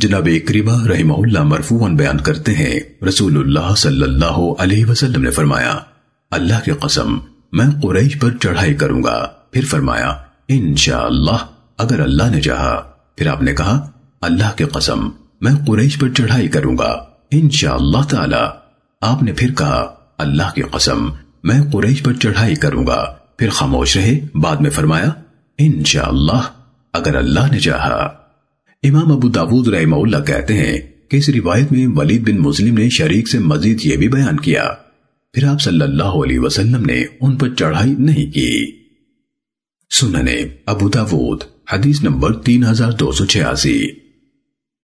جناب اکریمہ رحمہ اللہ مرفوعاً بیان کرتے ہیں، رسول اللہ صلی اللہ علیہ وسلم نے فرمایا، اللہ کی قسم، میں قریش پر چڑھائی کروں گا۔ پھر فرمایا، انشاءاللہ، اگر اللہ نے چاہا۔ پھر آپ نے کہا، اللہ کی قسم، میں قریش پر چڑھائی کروں گا۔ انشاءاللہ تعالی۔ آپ نے پھر کہا، اللہ کی قسم، میں قریش پر چڑھائی کروں گا۔ پھر خاموش رہے، بعد میں فرمایا، انشاءاللہ، اگر اللہ نے چاہا۔ امام ابو داود رحمہ اللہ کہتے ہیں کہ اس روایت میں ولید بن مسلم نے شریک سے مزید یہ بھی بیان کیا۔ پھر آپ صلی اللہ علیہ وسلم نے ان پر چڑھائی نہیں کی۔ سننے ابو داود، حدیث نمبر تین ہزار دو سو چھیاسی۔